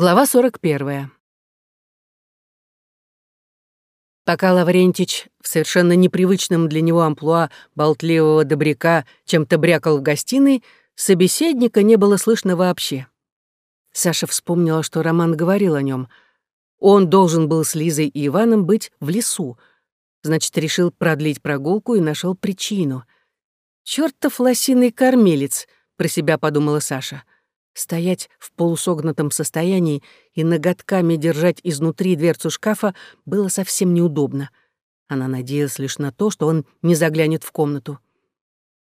Глава 41. Пока Лаврентич в совершенно непривычном для него амплуа болтливого добряка чем-то брякал в гостиной, собеседника не было слышно вообще. Саша вспомнила, что Роман говорил о нем. Он должен был с Лизой и Иваном быть в лесу. Значит, решил продлить прогулку и нашел причину. «Чёртов лосиный кормилец», — про себя подумала Саша. — Стоять в полусогнутом состоянии и ноготками держать изнутри дверцу шкафа было совсем неудобно. Она надеялась лишь на то, что он не заглянет в комнату.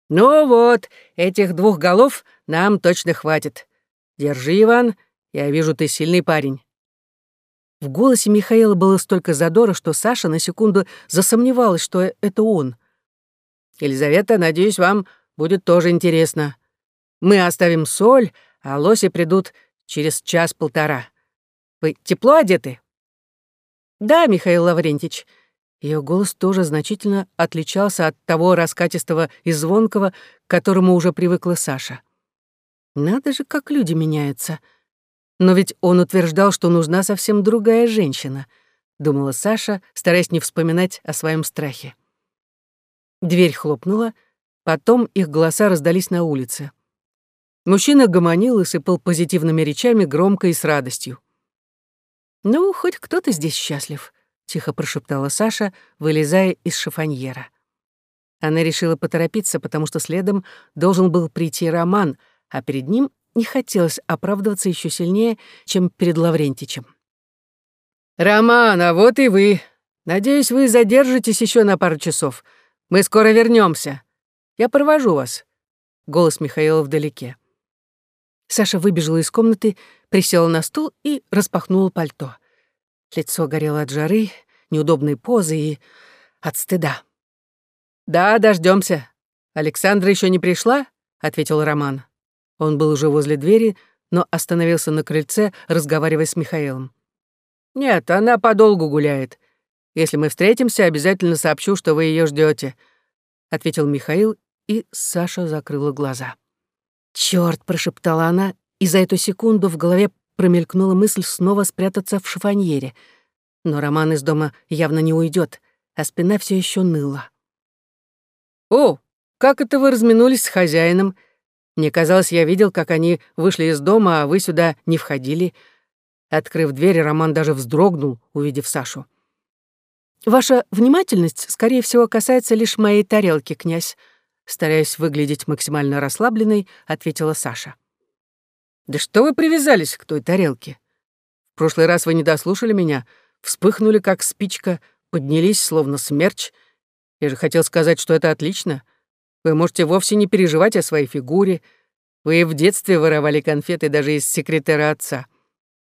«Ну вот, этих двух голов нам точно хватит. Держи, Иван, я вижу, ты сильный парень». В голосе Михаила было столько задора, что Саша на секунду засомневалась, что это он. «Елизавета, надеюсь, вам будет тоже интересно. Мы оставим соль, а лоси придут через час-полтора. Вы тепло одеты?» «Да, Михаил Лаврентич». Ее голос тоже значительно отличался от того раскатистого и звонкого, к которому уже привыкла Саша. «Надо же, как люди меняются. Но ведь он утверждал, что нужна совсем другая женщина», — думала Саша, стараясь не вспоминать о своем страхе. Дверь хлопнула, потом их голоса раздались на улице. Мужчина гомонил и сыпал позитивными речами громко и с радостью. «Ну, хоть кто-то здесь счастлив», — тихо прошептала Саша, вылезая из шифоньера. Она решила поторопиться, потому что следом должен был прийти Роман, а перед ним не хотелось оправдываться еще сильнее, чем перед Лаврентичем. «Роман, а вот и вы. Надеюсь, вы задержитесь еще на пару часов. Мы скоро вернемся. Я провожу вас». Голос Михаила вдалеке. Саша выбежала из комнаты, присела на стул и распахнула пальто. Лицо горело от жары, неудобной позы и от стыда. «Да, дождемся. Александра еще не пришла?» — ответил Роман. Он был уже возле двери, но остановился на крыльце, разговаривая с Михаилом. «Нет, она подолгу гуляет. Если мы встретимся, обязательно сообщу, что вы ее ждете, ответил Михаил, и Саша закрыла глаза. «Чёрт!» — прошептала она, и за эту секунду в голове промелькнула мысль снова спрятаться в шифоньере. Но Роман из дома явно не уйдет, а спина все еще ныла. «О, как это вы разминулись с хозяином? Мне казалось, я видел, как они вышли из дома, а вы сюда не входили». Открыв дверь, Роман даже вздрогнул, увидев Сашу. «Ваша внимательность, скорее всего, касается лишь моей тарелки, князь», стараясь выглядеть максимально расслабленной, ответила Саша. «Да что вы привязались к той тарелке? В прошлый раз вы не дослушали меня, вспыхнули, как спичка, поднялись, словно смерч. Я же хотел сказать, что это отлично. Вы можете вовсе не переживать о своей фигуре. Вы в детстве воровали конфеты даже из секретера отца.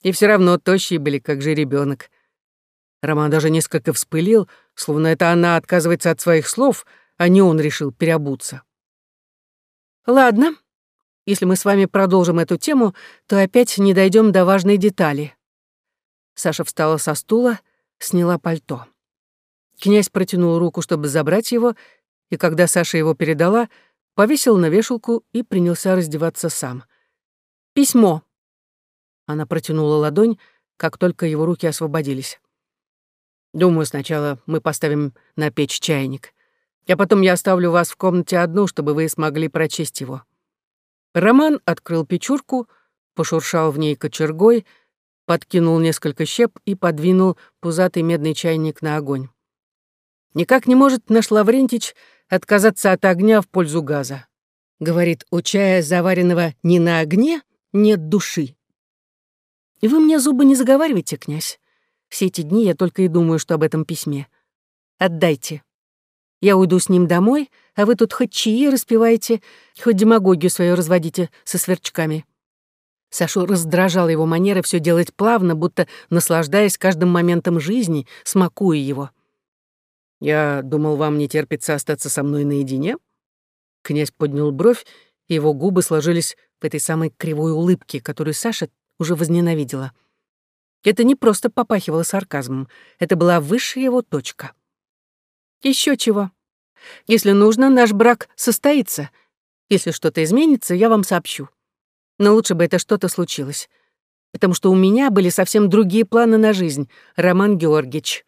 И все равно тощие были, как же ребенок. Роман даже несколько вспылил, словно это она отказывается от своих слов — а не он решил переобуться. Ладно, если мы с вами продолжим эту тему, то опять не дойдем до важной детали. Саша встала со стула, сняла пальто. Князь протянул руку, чтобы забрать его, и когда Саша его передала, повесил на вешалку и принялся раздеваться сам. «Письмо». Она протянула ладонь, как только его руки освободились. «Думаю, сначала мы поставим на печь чайник а потом я оставлю вас в комнате одну, чтобы вы смогли прочесть его». Роман открыл печурку, пошуршал в ней кочергой, подкинул несколько щеп и подвинул пузатый медный чайник на огонь. «Никак не может наш Лаврентич отказаться от огня в пользу газа. Говорит, у чая, заваренного не на огне, нет души. И вы мне зубы не заговаривайте, князь. Все эти дни я только и думаю, что об этом письме. Отдайте. Я уйду с ним домой, а вы тут хоть чаи распеваете, хоть демагогию свою разводите со сверчками». Сашу раздражала его манера все делать плавно, будто наслаждаясь каждым моментом жизни, смакуя его. «Я думал, вам не терпится остаться со мной наедине?» Князь поднял бровь, и его губы сложились в этой самой кривой улыбке, которую Саша уже возненавидела. Это не просто попахивало сарказмом, это была высшая его точка. Еще чего. Если нужно, наш брак состоится. Если что-то изменится, я вам сообщу. Но лучше бы это что-то случилось. потому что у меня были совсем другие планы на жизнь, Роман Георгиевич.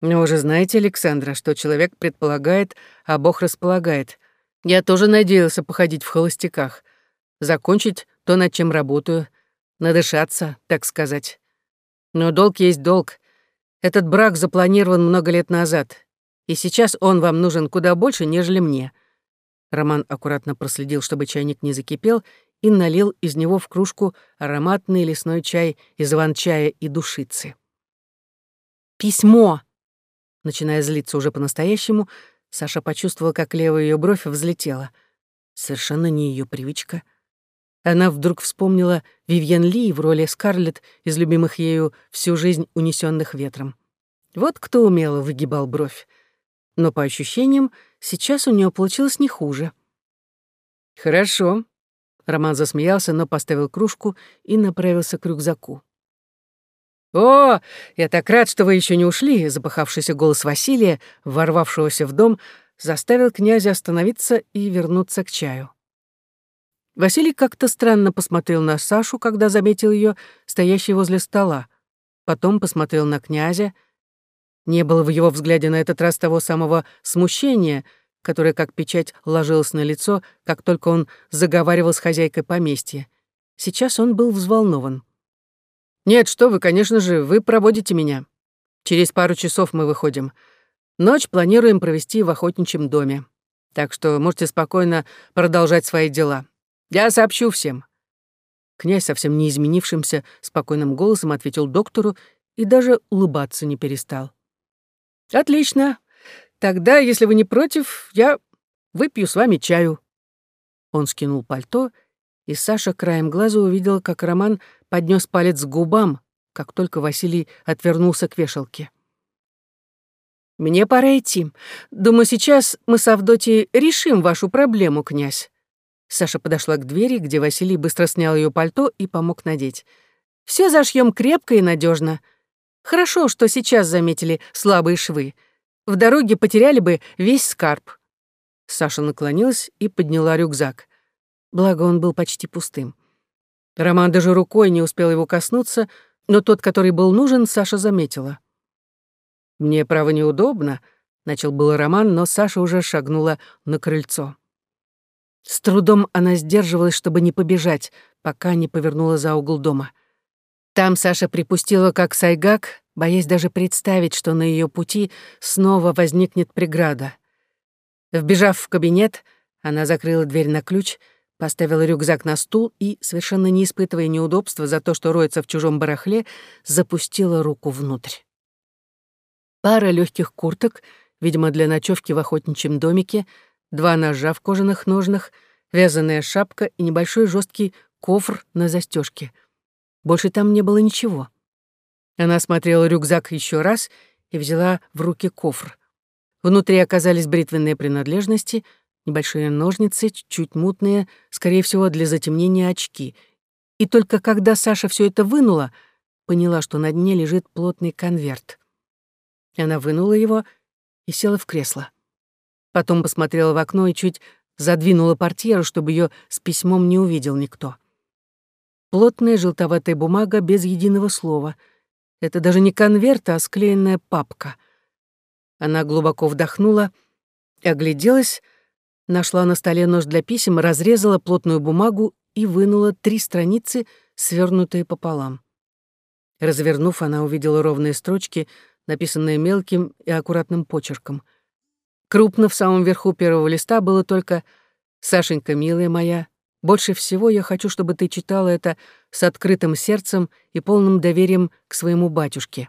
Но вы же знаете, Александра, что человек предполагает, а Бог располагает. Я тоже надеялся походить в холостяках, закончить то, над чем работаю, надышаться, так сказать. Но долг есть долг. Этот брак запланирован много лет назад, и сейчас он вам нужен куда больше, нежели мне. Роман аккуратно проследил, чтобы чайник не закипел, и налил из него в кружку ароматный лесной чай из иван-чая и душицы. «Письмо!» Начиная злиться уже по-настоящему, Саша почувствовала, как левая ее бровь взлетела. Совершенно не ее привычка. Она вдруг вспомнила Вивьен Ли в роли Скарлетт из любимых ею всю жизнь унесенных ветром. Вот кто умело выгибал бровь. Но по ощущениям, сейчас у нее получилось не хуже. «Хорошо», Роман засмеялся, но поставил кружку и направился к рюкзаку. «О, я так рад, что вы еще не ушли!» Запахавшийся голос Василия, ворвавшегося в дом, заставил князя остановиться и вернуться к чаю. Василий как-то странно посмотрел на Сашу, когда заметил ее, стоящей возле стола. Потом посмотрел на князя. Не было в его взгляде на этот раз того самого смущения — которая как печать ложилась на лицо, как только он заговаривал с хозяйкой поместья. Сейчас он был взволнован. «Нет, что вы, конечно же, вы проводите меня. Через пару часов мы выходим. Ночь планируем провести в охотничьем доме. Так что можете спокойно продолжать свои дела. Я сообщу всем». Князь совсем не изменившимся, спокойным голосом ответил доктору и даже улыбаться не перестал. «Отлично. Тогда, если вы не против, я выпью с вами чаю». Он скинул пальто, и Саша краем глаза увидела, как Роман поднес палец к губам, как только Василий отвернулся к вешалке. «Мне пора идти. Думаю, сейчас мы с Авдотьей решим вашу проблему, князь». Саша подошла к двери, где Василий быстро снял ее пальто и помог надеть. Все зашьем крепко и надежно. Хорошо, что сейчас заметили слабые швы. В дороге потеряли бы весь скарб». Саша наклонилась и подняла рюкзак. Благо, он был почти пустым. Роман даже рукой не успел его коснуться, но тот, который был нужен, Саша заметила. «Мне, право, неудобно», — начал был Роман, но Саша уже шагнула на крыльцо. С трудом она сдерживалась, чтобы не побежать, пока не повернула за угол дома. Там Саша припустила, как сайгак, боясь даже представить, что на ее пути снова возникнет преграда. Вбежав в кабинет, она закрыла дверь на ключ, поставила рюкзак на стул и, совершенно не испытывая неудобства за то, что роется в чужом барахле, запустила руку внутрь. Пара легких курток, видимо, для ночевки в охотничьем домике, два ножа в кожаных ножнах, вязаная шапка и небольшой жесткий кофр на застежке. Больше там не было ничего. Она смотрела рюкзак еще раз и взяла в руки кофр. Внутри оказались бритвенные принадлежности, небольшие ножницы, чуть мутные, скорее всего, для затемнения очки. И только когда Саша все это вынула, поняла, что на дне лежит плотный конверт. Она вынула его и села в кресло. Потом посмотрела в окно и чуть задвинула портьеру, чтобы ее с письмом не увидел никто. Плотная желтоватая бумага без единого слова — это даже не конверт, а склеенная папка. Она глубоко вдохнула огляделась, нашла на столе нож для писем, разрезала плотную бумагу и вынула три страницы, свернутые пополам. Развернув, она увидела ровные строчки, написанные мелким и аккуратным почерком. Крупно в самом верху первого листа было только «Сашенька, милая моя, больше всего я хочу, чтобы ты читала это с открытым сердцем и полным доверием к своему батюшке.